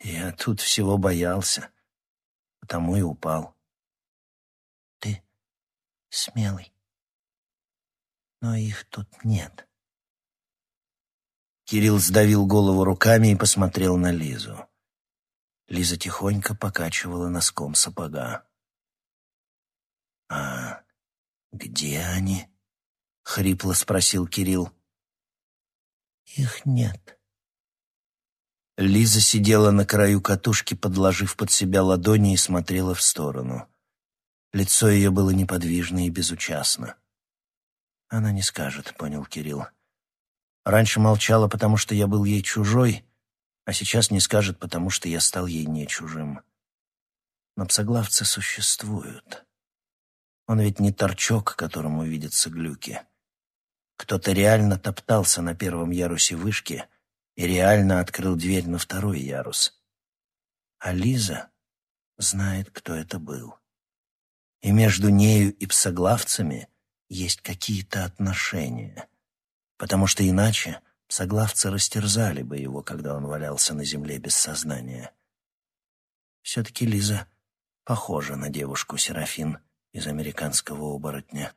Я тут всего боялся, потому и упал. Ты смелый, но их тут нет. Кирилл сдавил голову руками и посмотрел на Лизу. Лиза тихонько покачивала носком сапога. «А где они?» — хрипло спросил Кирилл. «Их нет». Лиза сидела на краю катушки, подложив под себя ладони и смотрела в сторону. Лицо ее было неподвижно и безучастно. «Она не скажет», — понял Кирилл. «Раньше молчала, потому что я был ей чужой, а сейчас не скажет, потому что я стал ей не чужим. Но псоглавцы существуют. Он ведь не торчок, которому видятся глюки. Кто-то реально топтался на первом ярусе вышки — и реально открыл дверь на второй ярус. А Лиза знает, кто это был. И между нею и псоглавцами есть какие-то отношения, потому что иначе псоглавцы растерзали бы его, когда он валялся на земле без сознания. Все-таки Лиза похожа на девушку Серафин из американского оборотня.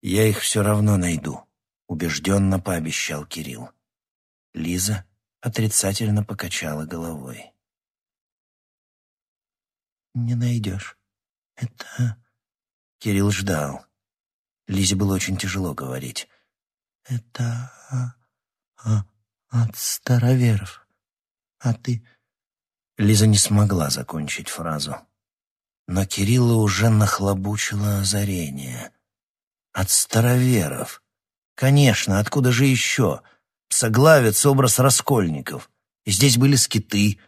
«Я их все равно найду», — убежденно пообещал Кирилл. Лиза отрицательно покачала головой. «Не найдешь. Это...» Кирилл ждал. Лизе было очень тяжело говорить. «Это... А, а, от староверов. А ты...» Лиза не смогла закончить фразу. Но Кирилла уже нахлобучило озарение. «От староверов. Конечно, откуда же еще?» Псоглавец — образ раскольников. Здесь были скиты.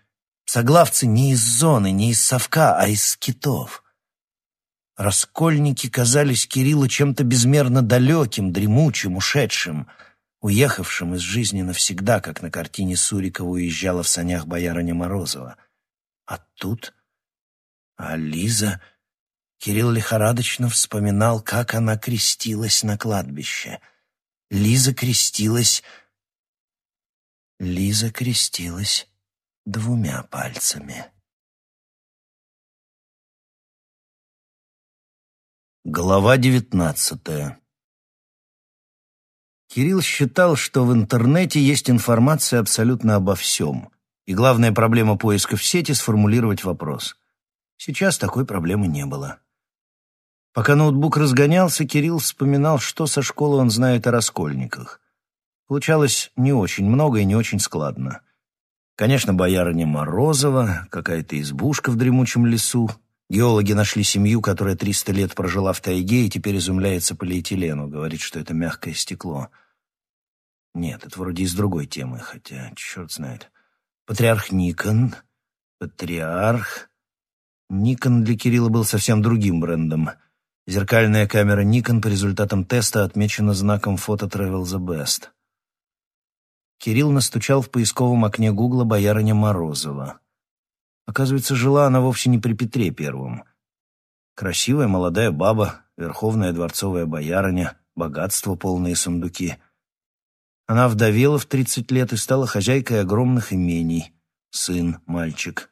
Псоглавцы не из зоны, не из совка, а из скитов. Раскольники казались Кириллу чем-то безмерно далеким, дремучим, ушедшим, уехавшим из жизни навсегда, как на картине Сурикова уезжала в санях боярыня Морозова. А тут... А Лиза... Кирилл лихорадочно вспоминал, как она крестилась на кладбище. Лиза крестилась Лиза крестилась двумя пальцами. Глава девятнадцатая Кирилл считал, что в интернете есть информация абсолютно обо всем, и главная проблема поиска в сети — сформулировать вопрос. Сейчас такой проблемы не было. Пока ноутбук разгонялся, Кирилл вспоминал, что со школы он знает о раскольниках. Получалось не очень много и не очень складно. Конечно, боярыня Морозова, какая-то избушка в дремучем лесу. Геологи нашли семью, которая 300 лет прожила в тайге и теперь изумляется полиэтилену, говорит, что это мягкое стекло. Нет, это вроде из другой темы, хотя черт знает. Патриарх Никон, патриарх... Никон для Кирилла был совсем другим брендом. Зеркальная камера Nikon по результатам теста отмечена знаком «Фото Travel the Best». Кирилл настучал в поисковом окне Гугла боярыня Морозова. Оказывается, жила она вовсе не при Петре Первом. Красивая молодая баба, верховная дворцовая боярыня, богатство, полные сундуки. Она вдовела в тридцать лет и стала хозяйкой огромных имений. Сын, мальчик.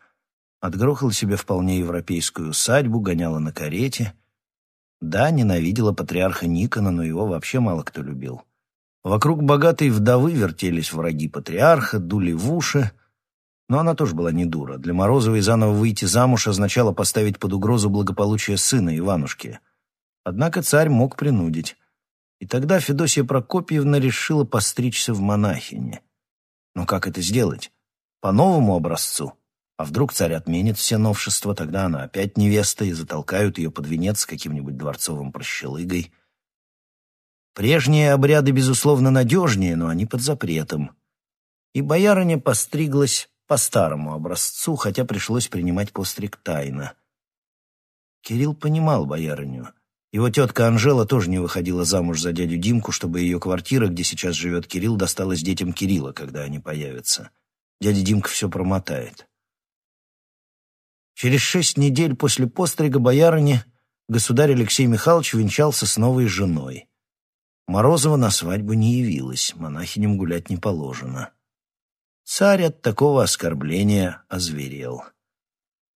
Отгрохала себе вполне европейскую усадьбу, гоняла на карете. Да, ненавидела патриарха Никона, но его вообще мало кто любил. Вокруг богатой вдовы вертелись враги патриарха, дули в уши. Но она тоже была не дура. Для Морозовой заново выйти замуж означало поставить под угрозу благополучие сына Иванушки. Однако царь мог принудить. И тогда Федосия Прокопьевна решила постричься в монахине. Но как это сделать? По новому образцу? А вдруг царь отменит все новшества, тогда она опять невеста, и затолкают ее под венец с каким-нибудь дворцовым прощелыгой. Прежние обряды, безусловно, надежнее, но они под запретом. И боярыня постриглась по старому образцу, хотя пришлось принимать постриг тайно. Кирилл понимал боярыню. Его тетка Анжела тоже не выходила замуж за дядю Димку, чтобы ее квартира, где сейчас живет Кирилл, досталась детям Кирилла, когда они появятся. Дядя Димка все промотает. Через шесть недель после пострига боярыни государь Алексей Михайлович венчался с новой женой. Морозова на свадьбу не явилась, монахиням гулять не положено. Царь от такого оскорбления озверел.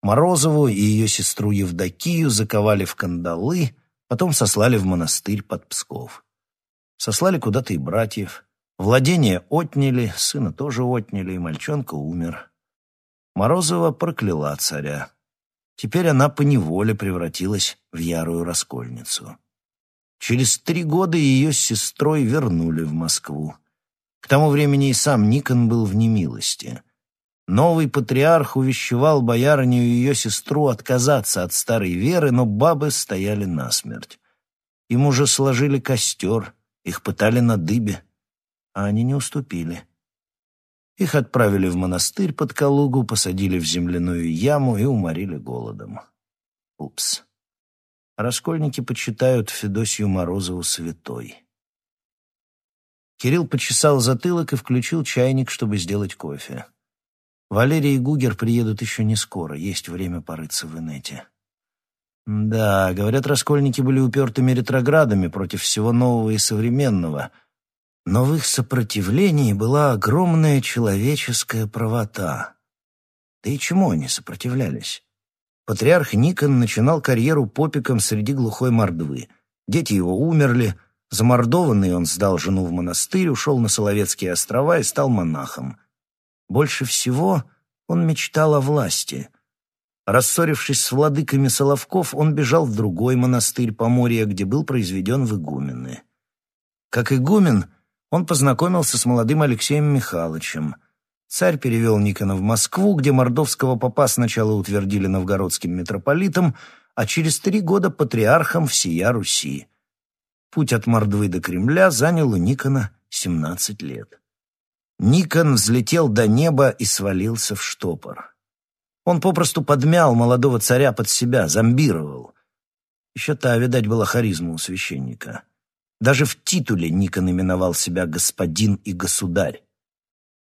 Морозову и ее сестру Евдокию заковали в кандалы, потом сослали в монастырь под Псков. Сослали куда-то и братьев. Владение отняли, сына тоже отняли, и мальчонка умер. Морозова прокляла царя. Теперь она поневоле превратилась в ярую раскольницу. Через три года ее с сестрой вернули в Москву. К тому времени и сам Никон был в немилости. Новый патриарх увещевал боярыню и ее сестру отказаться от старой веры, но бабы стояли насмерть. Им уже сложили костер, их пытали на дыбе, а они не уступили. Их отправили в монастырь под Калугу, посадили в земляную яму и уморили голодом. Упс. Раскольники почитают Федосию Морозову святой. Кирилл почесал затылок и включил чайник, чтобы сделать кофе. Валерий и Гугер приедут еще не скоро, есть время порыться в инете. Да, говорят, раскольники были упертыми ретроградами против всего нового и современного, но в их сопротивлении была огромная человеческая правота. Да и чему они сопротивлялись? Патриарх Никон начинал карьеру попиком среди глухой мордвы. Дети его умерли, замордованный он сдал жену в монастырь, ушел на Соловецкие острова и стал монахом. Больше всего он мечтал о власти. Рассорившись с владыками Соловков, он бежал в другой монастырь Поморья, где был произведен в игумены. Как игумен — он познакомился с молодым Алексеем Михайловичем. Царь перевел Никона в Москву, где мордовского попа сначала утвердили новгородским митрополитом, а через три года патриархом всея Руси. Путь от Мордвы до Кремля занял у Никона 17 лет. Никон взлетел до неба и свалился в штопор. Он попросту подмял молодого царя под себя, зомбировал. Еще та, видать, была харизма у священника. Даже в титуле Никон именовал себя господин и государь.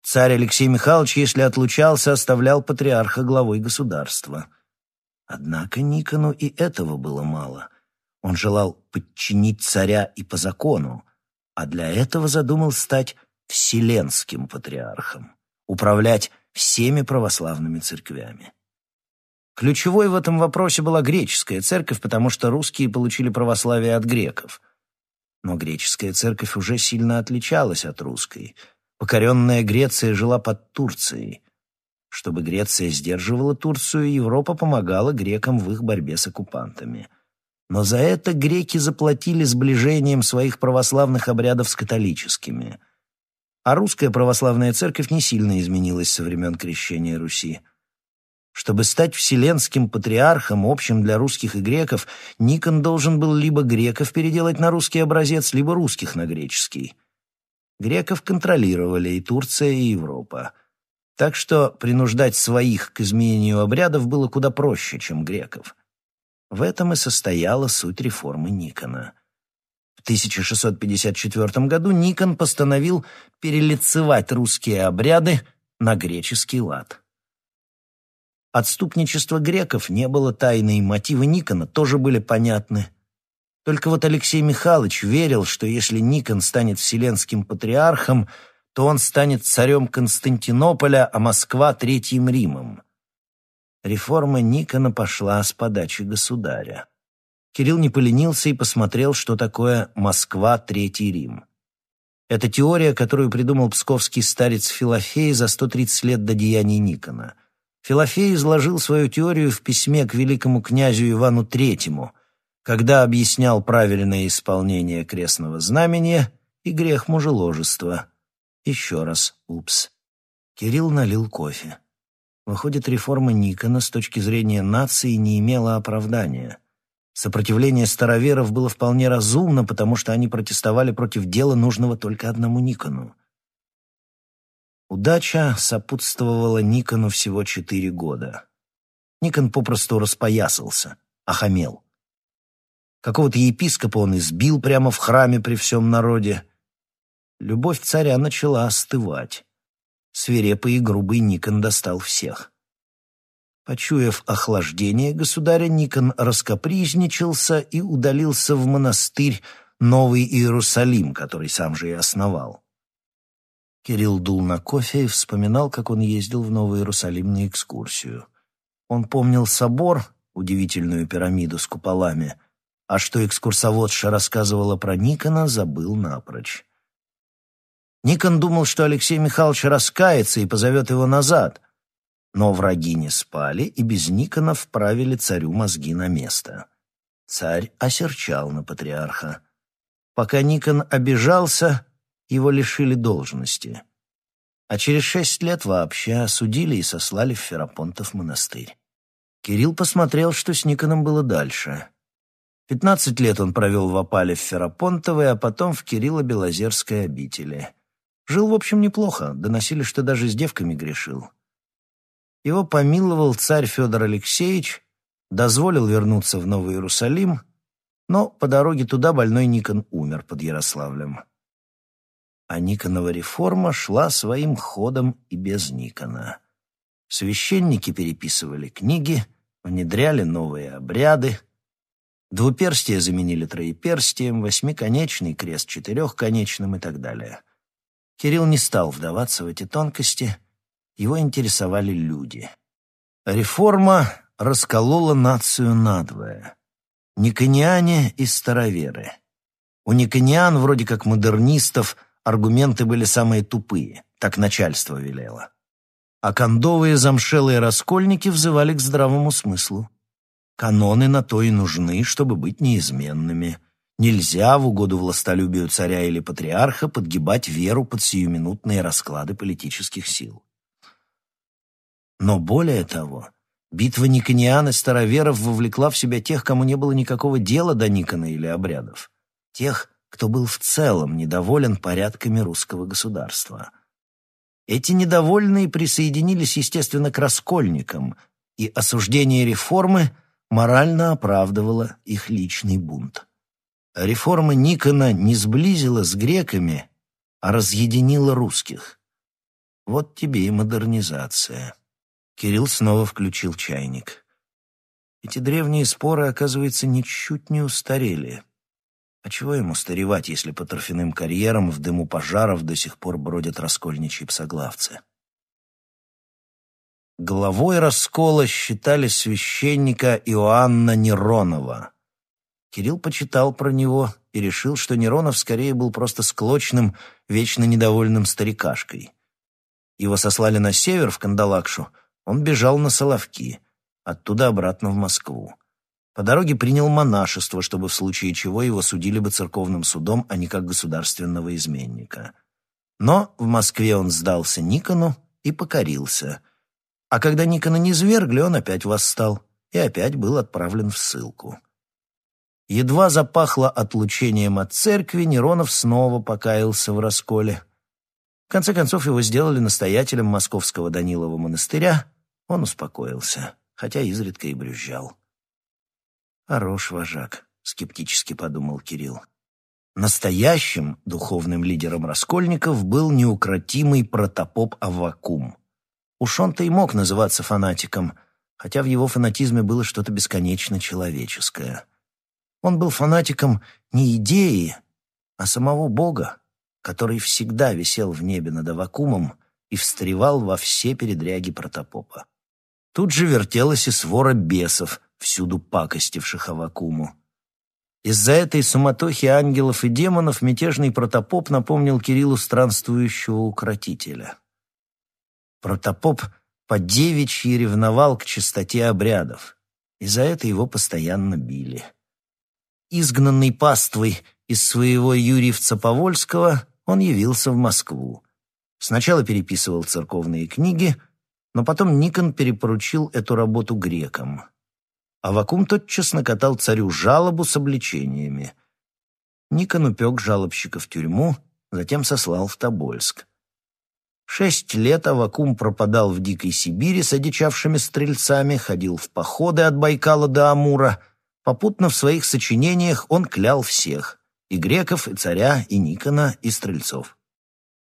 Царь Алексей Михайлович, если отлучался, оставлял патриарха главой государства. Однако Никону и этого было мало. Он желал подчинить царя и по закону, а для этого задумал стать вселенским патриархом, управлять всеми православными церквями. Ключевой в этом вопросе была греческая церковь, потому что русские получили православие от греков – но греческая церковь уже сильно отличалась от русской. Покоренная Греция жила под Турцией. Чтобы Греция сдерживала Турцию, Европа помогала грекам в их борьбе с оккупантами. Но за это греки заплатили сближением своих православных обрядов с католическими. А русская православная церковь не сильно изменилась со времен крещения Руси. Чтобы стать вселенским патриархом, общим для русских и греков, Никон должен был либо греков переделать на русский образец, либо русских на греческий. Греков контролировали и Турция, и Европа. Так что принуждать своих к изменению обрядов было куда проще, чем греков. В этом и состояла суть реформы Никона. В 1654 году Никон постановил перелицевать русские обряды на греческий лад. Отступничество греков не было тайной, мотивы Никона тоже были понятны. Только вот Алексей Михайлович верил, что если Никон станет вселенским патриархом, то он станет царем Константинополя, а Москва — Третьим Римом. Реформа Никона пошла с подачи государя. Кирилл не поленился и посмотрел, что такое Москва, Третий Рим. Это теория, которую придумал псковский старец Филофей за 130 лет до деяний Никона — Филофей изложил свою теорию в письме к великому князю Ивану Третьему, когда объяснял правильное исполнение крестного знамения и грех мужеложества. Еще раз, упс. Кирилл налил кофе. Выходит, реформа Никона с точки зрения нации не имела оправдания. Сопротивление староверов было вполне разумно, потому что они протестовали против дела, нужного только одному Никону. Удача сопутствовала Никону всего четыре года. Никон попросту распоясался, охамел. Какого-то епископа он избил прямо в храме при всем народе. Любовь царя начала остывать. Свирепый и грубый Никон достал всех. Почуяв охлаждение государя, Никон раскопризничался и удалился в монастырь Новый Иерусалим, который сам же и основал. Кирилл дул на кофе и вспоминал, как он ездил в Новый Иерусалим на экскурсию. Он помнил собор, удивительную пирамиду с куполами, а что экскурсоводша рассказывала про Никона, забыл напрочь. Никон думал, что Алексей Михайлович раскается и позовет его назад, но враги не спали и без Никона вправили царю мозги на место. Царь осерчал на патриарха. Пока Никон обижался, его лишили должности. А через шесть лет вообще осудили и сослали в Ферапонтов монастырь. Кирилл посмотрел, что с Никоном было дальше. Пятнадцать лет он провел в опале в Ферапонтовой, а потом в Кирилло-Белозерской обители. Жил, в общем, неплохо, доносили, что даже с девками грешил. Его помиловал царь Федор Алексеевич, дозволил вернуться в Новый Иерусалим, но по дороге туда больной Никон умер под Ярославлем. А Никонова реформа шла своим ходом и без Никона. Священники переписывали книги, внедряли новые обряды. Двуперстие заменили троеперстием, восьмиконечный крест четырехконечным и так далее. Кирилл не стал вдаваться в эти тонкости, его интересовали люди. Реформа расколола нацию надвое. Никониане и староверы. У никониан, вроде как модернистов, аргументы были самые тупые, так начальство велело. А кондовые замшелые раскольники взывали к здравому смыслу. Каноны на то и нужны, чтобы быть неизменными. Нельзя в угоду властолюбию царя или патриарха подгибать веру под сиюминутные расклады политических сил. Но более того, битва Никониан и староверов вовлекла в себя тех, кому не было никакого дела до Никона или обрядов. Тех, кто был в целом недоволен порядками русского государства. Эти недовольные присоединились, естественно, к раскольникам, и осуждение реформы морально оправдывало их личный бунт. Реформа Никона не сблизила с греками, а разъединила русских. Вот тебе и модернизация. Кирилл снова включил чайник. Эти древние споры, оказывается, ничуть не устарели. А чего ему старевать, если по торфяным карьерам в дыму пожаров до сих пор бродят раскольничьи псоглавцы? Главой раскола считали священника Иоанна Неронова. Кирилл почитал про него и решил, что Неронов скорее был просто склочным, вечно недовольным старикашкой. Его сослали на север, в Кандалакшу, он бежал на Соловки, оттуда обратно в Москву. По дороге принял монашество, чтобы в случае чего его судили бы церковным судом, а не как государственного изменника. Но в Москве он сдался Никону и покорился. А когда Никона не свергли, он опять восстал и опять был отправлен в ссылку. Едва запахло отлучением от церкви, Неронов снова покаялся в расколе. В конце концов его сделали настоятелем московского Данилова монастыря, он успокоился, хотя изредка и брюзжал. «Хорош вожак», — скептически подумал Кирилл. Настоящим духовным лидером раскольников был неукротимый протопоп Аввакум. Уж он-то и мог называться фанатиком, хотя в его фанатизме было что-то бесконечно человеческое. Он был фанатиком не идеи, а самого Бога, который всегда висел в небе над Аввакумом и встревал во все передряги протопопа. Тут же вертелась и свора бесов, всюду пакостивших Авакуму. Из-за этой суматохи ангелов и демонов мятежный протопоп напомнил Кириллу странствующего укротителя. Протопоп по девичьи ревновал к чистоте обрядов, и за это его постоянно били. Изгнанный паствой из своего Юрьевца Повольского, он явился в Москву. Сначала переписывал церковные книги, но потом Никон перепоручил эту работу грекам. Авакум тотчас накатал царю жалобу с обличениями. Никон упек жалобщика в тюрьму, затем сослал в Тобольск. Шесть лет Авакум пропадал в дикой Сибири с одичавшими стрельцами, ходил в походы от Байкала до Амура. Попутно в своих сочинениях он клял всех — и греков, и царя, и Никона, и стрельцов.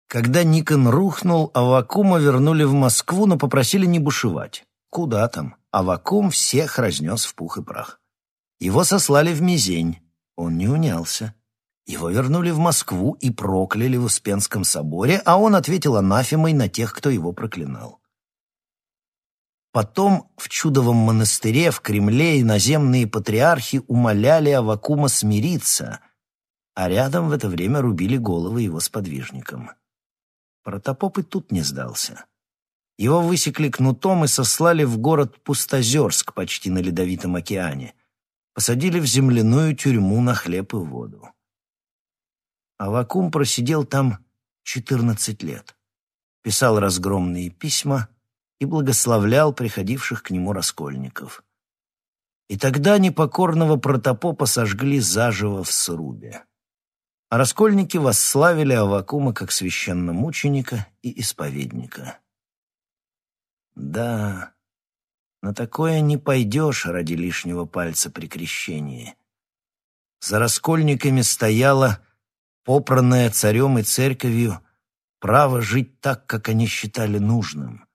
Когда Никон рухнул, Авакума вернули в Москву, но попросили не бушевать. Куда там? а вакуум всех разнес в пух и прах. Его сослали в Мизень. Он не унялся. Его вернули в Москву и прокляли в Успенском соборе, а он ответил анафемой на тех, кто его проклинал. Потом в чудовом монастыре в Кремле иноземные патриархи умоляли Авакума смириться, а рядом в это время рубили головы его сподвижникам. Протопоп и тут не сдался. Его высекли кнутом и сослали в город Пустозерск, почти на Ледовитом океане. Посадили в земляную тюрьму на хлеб и воду. Авакум просидел там 14 лет. Писал разгромные письма и благословлял приходивших к нему раскольников. И тогда непокорного протопопа сожгли заживо в срубе. А раскольники восславили Авакума как священномученика и исповедника. Да, на такое не пойдешь ради лишнего пальца при крещении. За раскольниками стояла попранное царем и церковью, право жить так, как они считали нужным.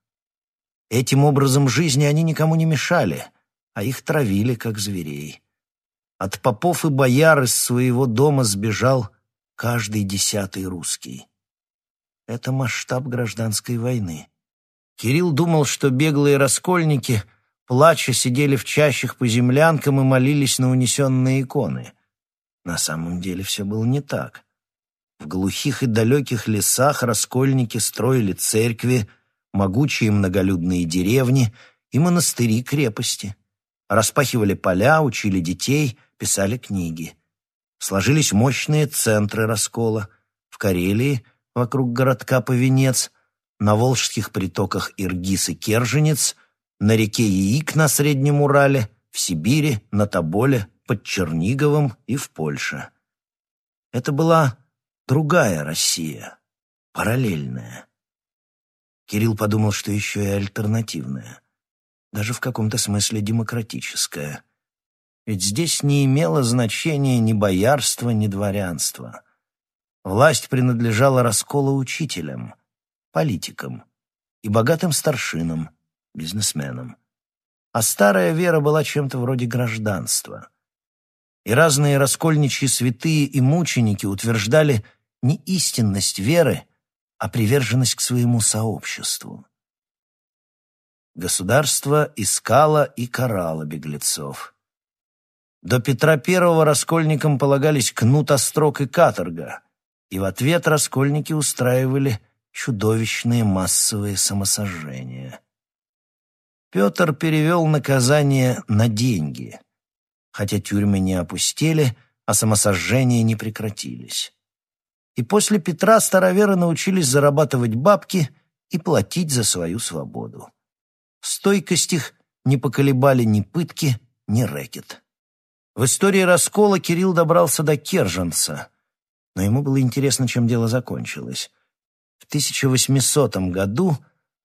Этим образом жизни они никому не мешали, а их травили, как зверей. От попов и бояр из своего дома сбежал каждый десятый русский. Это масштаб гражданской войны. Кирилл думал, что беглые раскольники, плача, сидели в чащах по землянкам и молились на унесенные иконы. На самом деле все было не так. В глухих и далеких лесах раскольники строили церкви, могучие многолюдные деревни и монастыри-крепости. Распахивали поля, учили детей, писали книги. Сложились мощные центры раскола. В Карелии, вокруг городка Повенец, на волжских притоках Иргиз и Керженец, на реке Яик на Среднем Урале, в Сибири, на Тоболе, под Черниговым и в Польше. Это была другая Россия, параллельная. Кирилл подумал, что еще и альтернативная, даже в каком-то смысле демократическая. Ведь здесь не имело значения ни боярство, ни дворянство. Власть принадлежала раскола учителям, политикам и богатым старшинам, бизнесменам. А старая вера была чем-то вроде гражданства. И разные раскольничьи святые и мученики утверждали, не истинность веры, а приверженность к своему сообществу. Государство искало и карало беглецов. До Петра I раскольникам полагались кнут, острог и каторга, и в ответ раскольники устраивали чудовищные массовые самосожжения. Петр перевел наказание на деньги, хотя тюрьмы не опустели, а самосожжения не прекратились. И после Петра староверы научились зарабатывать бабки и платить за свою свободу. Стойкость их не поколебали ни пытки, ни рэкет. В истории раскола Кирилл добрался до Керженца, но ему было интересно, чем дело закончилось. В 1800 году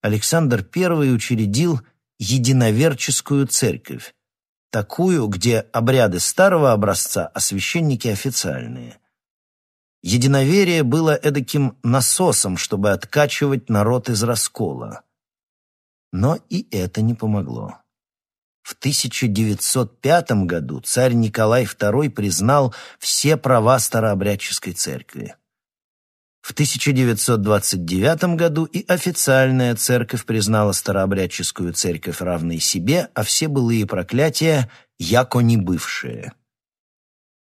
Александр I учредил единоверческую церковь, такую, где обряды старого образца, а священники официальные. Единоверие было эдаким насосом, чтобы откачивать народ из раскола. Но и это не помогло. В 1905 году царь Николай II признал все права старообрядческой церкви. В 1929 году и официальная церковь признала старообрядческую церковь равной себе, а все былые проклятия – яко не бывшие.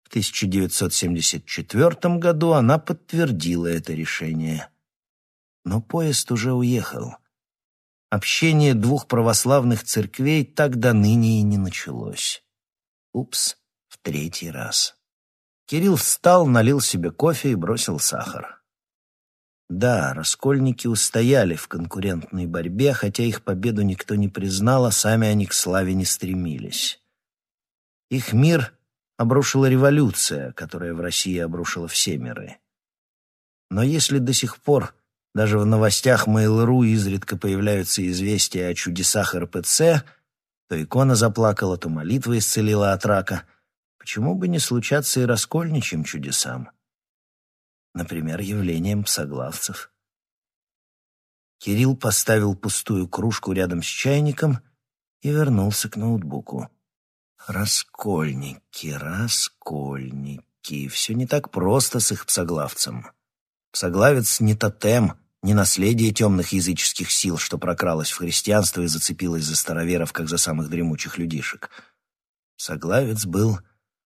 В 1974 году она подтвердила это решение. Но поезд уже уехал. Общение двух православных церквей так до ныне и не началось. Упс, в третий раз. Кирилл встал, налил себе кофе и бросил сахар. Да, раскольники устояли в конкурентной борьбе, хотя их победу никто не признал, а сами они к славе не стремились. Их мир обрушила революция, которая в России обрушила все миры. Но если до сих пор даже в новостях Mail.ru изредка появляются известия о чудесах РПЦ, то икона заплакала, то молитва исцелила от рака, почему бы не случаться и раскольничьим чудесам? Например, явлением псоглавцев. Кирилл поставил пустую кружку рядом с чайником и вернулся к ноутбуку. Раскольники, раскольники. все не так просто с их псоглавцем. Псоглавец не тотем, не наследие темных языческих сил, что прокралось в христианство и зацепилось за староверов, как за самых дремучих людишек. Псоглавец был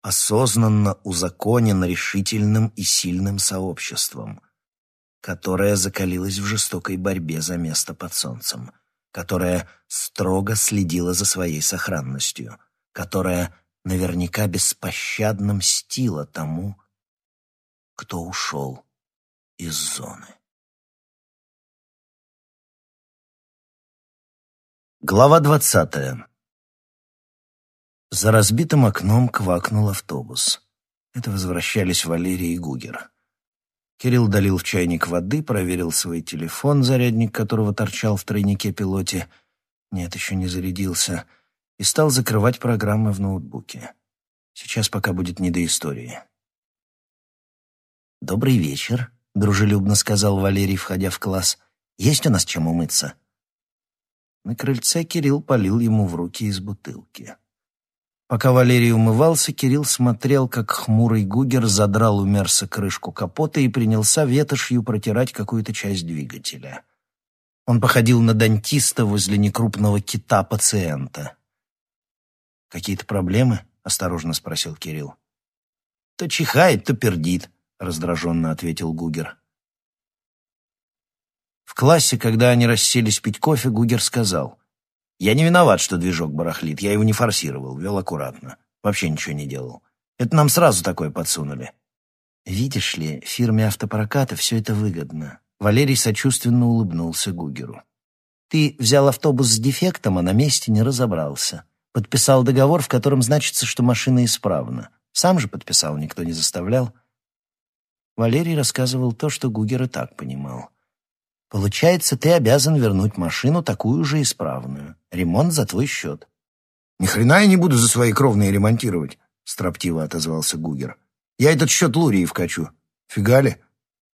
осознанно узаконен решительным и сильным сообществом, которое закалилось в жестокой борьбе за место под солнцем, которое строго следило за своей сохранностью, которое наверняка беспощадно мстило тому, кто ушел из зоны. Глава двадцатая. За разбитым окном квакнул автобус. Это возвращались Валерий и Гугер. Кирилл долил в чайник воды, проверил свой телефон, зарядник которого торчал в тройнике пилоте. Нет, еще не зарядился. И стал закрывать программы в ноутбуке. Сейчас пока будет не до истории. «Добрый вечер», — дружелюбно сказал Валерий, входя в класс. «Есть у нас чем умыться?» На крыльце Кирилл полил ему в руки из бутылки. Пока Валерий умывался, Кирилл смотрел, как хмурый гугер задрал у Мерса крышку капота и принялся ветошью протирать какую-то часть двигателя. Он походил на дантиста возле некрупного кита пациента. «Какие-то проблемы?» — осторожно спросил Кирилл. «То чихает, то пердит», — раздраженно ответил Гугер. В классе, когда они расселись пить кофе, Гугер сказал, «Я не виноват, что движок барахлит, я его не форсировал, вел аккуратно, вообще ничего не делал. Это нам сразу такое подсунули». «Видишь ли, фирме автопроката все это выгодно». Валерий сочувственно улыбнулся Гугеру. «Ты взял автобус с дефектом, а на месте не разобрался. Подписал договор, в котором значится, что машина исправна. Сам же подписал, никто не заставлял». Валерий рассказывал то, что Гугер и так понимал. Получается, ты обязан вернуть машину такую же исправную. Ремонт за твой счет. Ни хрена я не буду за свои кровные ремонтировать, строптиво отозвался Гугер. Я этот счет Лурии вкачу. Фига ли?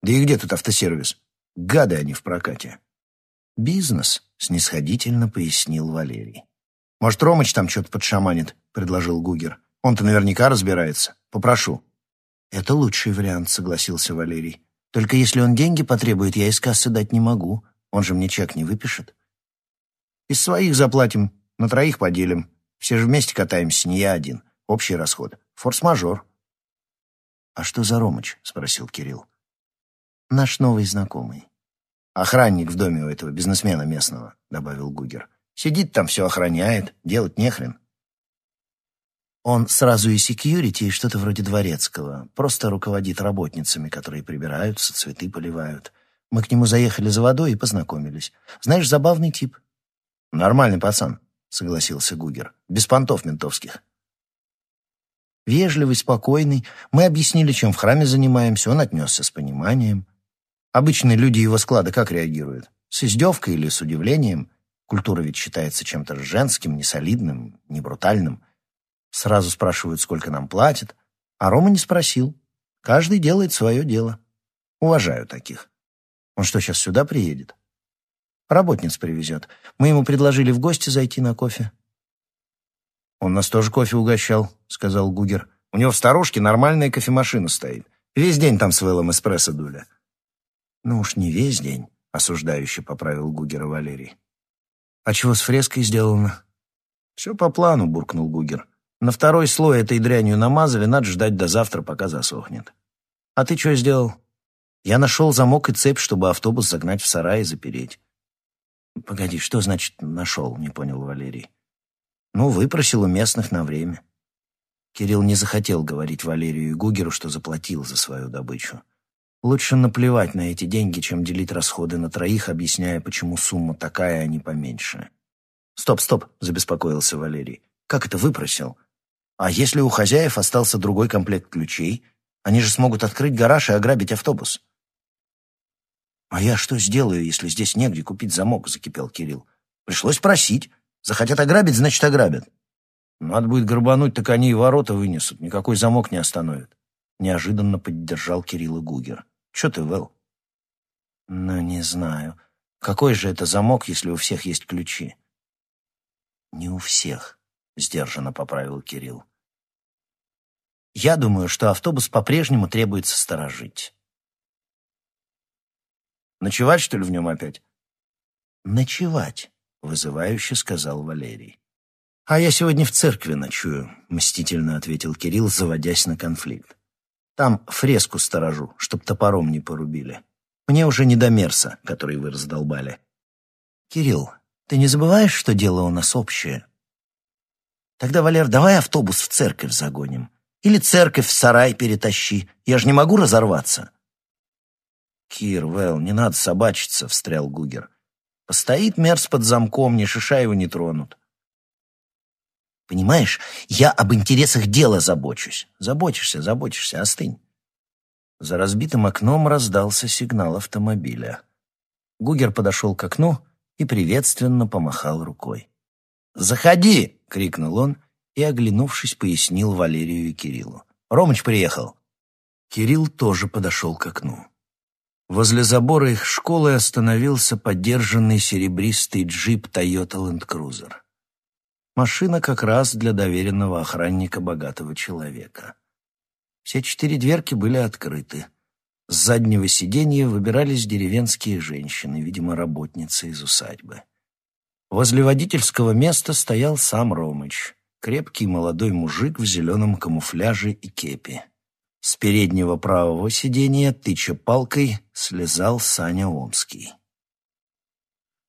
Да и где тут автосервис? Гады они в прокате. Бизнес, снисходительно пояснил Валерий. Может, Ромыч там что-то подшаманит, предложил Гугер. Он-то наверняка разбирается. Попрошу. Это лучший вариант, согласился Валерий. Только если он деньги потребует, я из кассы дать не могу. Он же мне чек не выпишет. Из своих заплатим, на троих поделим. Все же вместе катаемся, не я один. Общий расход. Форс-мажор. «А что за Ромыч?» — спросил Кирилл. «Наш новый знакомый». «Охранник в доме у этого бизнесмена местного», — добавил Гугер. «Сидит там, все охраняет, делать нехрен». Он сразу и секьюрити, и что-то вроде дворецкого. Просто руководит работницами, которые прибираются, цветы поливают. Мы к нему заехали за водой и познакомились. Знаешь, забавный тип. Нормальный пацан, согласился Гугер. Без понтов ментовских. Вежливый, спокойный. Мы объяснили, чем в храме занимаемся. Он отнесся с пониманием. Обычные люди его склада как реагируют? С издевкой или с удивлением? Культура ведь считается чем-то женским, несолидным, не брутальным. Сразу спрашивают, сколько нам платят. А Рома не спросил. Каждый делает свое дело. Уважаю таких. Он что, сейчас сюда приедет? Работниц привезет. Мы ему предложили в гости зайти на кофе. «Он нас тоже кофе угощал», — сказал Гугер. «У него в сторожке нормальная кофемашина стоит. Весь день там с Вэллом эспрессо дуля». «Ну уж не весь день», — осуждающе поправил Гугера Валерий. «А чего с фреской сделано?» «Все по плану», — буркнул Гугер. На второй слой этой дрянью намазали, надо ждать до завтра, пока засохнет. А ты что сделал? Я нашел замок и цепь, чтобы автобус загнать в сарай и запереть. Погоди, что значит «нашел», не понял Валерий. Ну, выпросил у местных на время. Кирилл не захотел говорить Валерию и Гугеру, что заплатил за свою добычу. Лучше наплевать на эти деньги, чем делить расходы на троих, объясняя, почему сумма такая, а не поменьше. «Стоп, стоп», — забеспокоился Валерий. «Как это выпросил? А если у хозяев остался другой комплект ключей, они же смогут открыть гараж и ограбить автобус. «А я что сделаю, если здесь негде купить замок?» — закипел Кирилл. «Пришлось просить. Захотят ограбить, значит, ограбят». «Надо будет грабануть, так они и ворота вынесут. Никакой замок не остановит». Неожиданно поддержал Кирилл и Гугер. «Че ты, Вэл?» «Ну, не знаю. Какой же это замок, если у всех есть ключи?» «Не у всех», — сдержанно поправил Кирилл. Я думаю, что автобус по-прежнему требуется сторожить. Ночевать, что ли, в нем опять? Ночевать, вызывающе сказал Валерий. А я сегодня в церкви ночую, мстительно ответил Кирилл, заводясь на конфликт. Там фреску сторожу, чтоб топором не порубили. Мне уже не до мерса, который вы раздолбали. Кирилл, ты не забываешь, что дело у нас общее? Тогда, Валер, давай автобус в церковь загоним. Или церковь в сарай перетащи. Я же не могу разорваться. Кир, Вэл, не надо собачиться, встрял Гугер. Постоит мерз под замком, ни шиша его не тронут. Понимаешь, я об интересах дела забочусь. Заботишься, заботишься, остынь. За разбитым окном раздался сигнал автомобиля. Гугер подошел к окну и приветственно помахал рукой. «Заходи!» — крикнул он и, оглянувшись, пояснил Валерию и Кириллу. «Ромыч приехал!» Кирилл тоже подошел к окну. Возле забора их школы остановился подержанный серебристый джип Toyota Land Cruiser. Машина как раз для доверенного охранника богатого человека. Все четыре дверки были открыты. С заднего сиденья выбирались деревенские женщины, видимо, работницы из усадьбы. Возле водительского места стоял сам Ромыч, крепкий молодой мужик в зеленом камуфляже и кепи. С переднего правого сиденья, тыча палкой, слезал Саня Омский.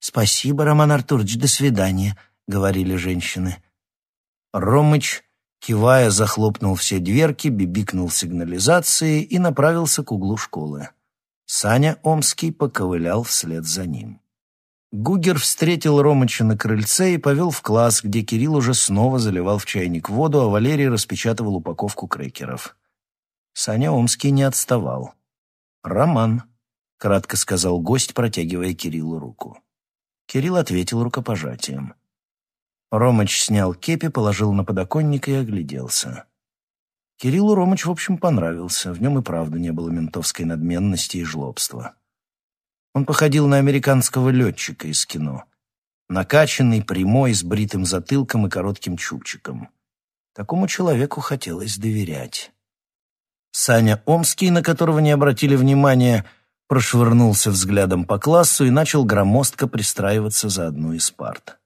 «Спасибо, Роман Артурович, до свидания», — говорили женщины. Ромыч, кивая, захлопнул все дверки, бибикнул сигнализации и направился к углу школы. Саня Омский поковылял вслед за ним. Гугер встретил Ромыча на крыльце и повел в класс, где Кирилл уже снова заливал в чайник воду, а Валерий распечатывал упаковку крекеров. Саня Омский не отставал. «Роман», — кратко сказал гость, протягивая Кириллу руку. Кирилл ответил рукопожатием. Ромыч снял кепи, положил на подоконник и огляделся. Кириллу Ромыч, в общем, понравился. В нем и правда не было ментовской надменности и жлобства. Он походил на американского летчика из кино. Накачанный, прямой, с бритым затылком и коротким чубчиком. Такому человеку хотелось доверять. Саня Омский, на которого не обратили внимания, прошвырнулся взглядом по классу и начал громоздко пристраиваться за одну из парт.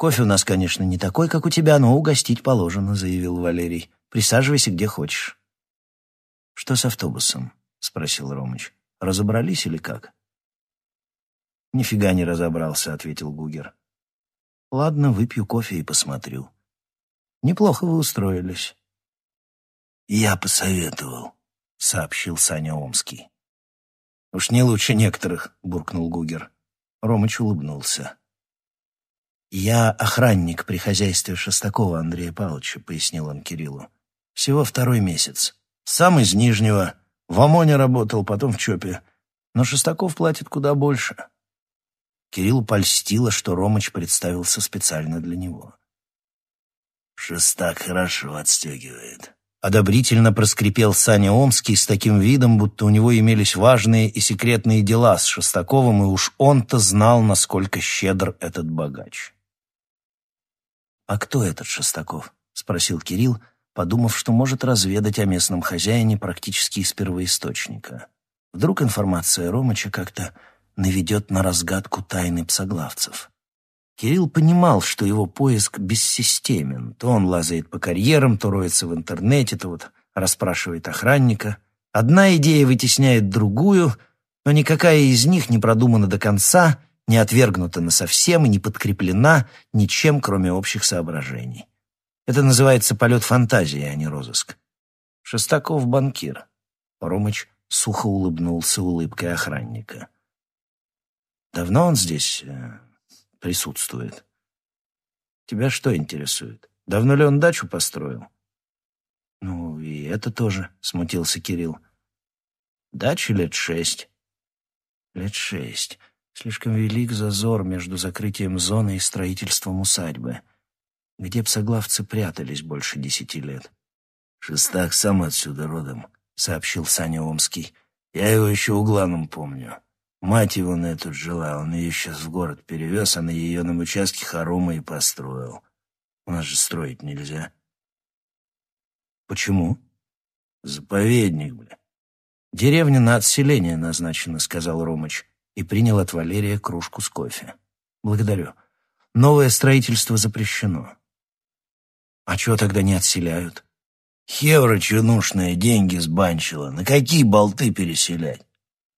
«Кофе у нас, конечно, не такой, как у тебя, но угостить положено», — заявил Валерий. «Присаживайся где хочешь». «Что с автобусом?» — спросил Ромыч. «Разобрались или как?» «Нифига не разобрался», — ответил Гугер. «Ладно, выпью кофе и посмотрю». «Неплохо вы устроились». «Я посоветовал», — сообщил Саня Омский. «Уж не лучше некоторых», — буркнул Гугер. Ромыч улыбнулся. «Я охранник при хозяйстве Шестакова Андрея Павловича», — пояснил он Кириллу. «Всего второй месяц. Сам из Нижнего. В ОМОНе работал, потом в ЧОПе. Но Шестаков платит куда больше». Кириллу польстило, что Ромыч представился специально для него. «Шестак хорошо отстегивает», Одобрительно проскрипел Саня Омский с таким видом, будто у него имелись важные и секретные дела с Шестаковым, и уж он-то знал, насколько щедр этот богач. «А кто этот Шестаков?» — спросил Кирилл, подумав, что может разведать о местном хозяине практически из первоисточника. Вдруг информация Ромыча как-то наведет на разгадку тайны псоглавцев. Кирилл понимал, что его поиск бессистемен. То он лазает по карьерам, то роется в интернете, то вот расспрашивает охранника. Одна идея вытесняет другую, но никакая из них не продумана до конца — не отвергнута насовсем и не подкреплена ничем, кроме общих соображений. Это называется полет фантазии, а не розыск. Шестаков — банкир. Ромыч сухо улыбнулся улыбкой охранника. Давно он здесь э, присутствует? Тебя что интересует? Давно ли он дачу построил? Ну, и это тоже, — смутился Кирилл. Даче лет шесть. Лет шесть. Слишком велик зазор между закрытием зоны и строительством усадьбы, где псоглавцы прятались больше десяти лет. «Шестак сам отсюда родом», — сообщил Саня Омский. «Я его еще угланом помню. Мать его на тут жила, он ее сейчас в город перевез, а на ее на участке хоромы и построил. У нас же строить нельзя». Почему? Заповедник, бля. Деревня на отселение назначена, сказал Ромыч и принял от Валерия кружку с кофе. Благодарю. Новое строительство запрещено. А чего тогда не отселяют? Хевра чунушная деньги сбанчила. На какие болты переселять?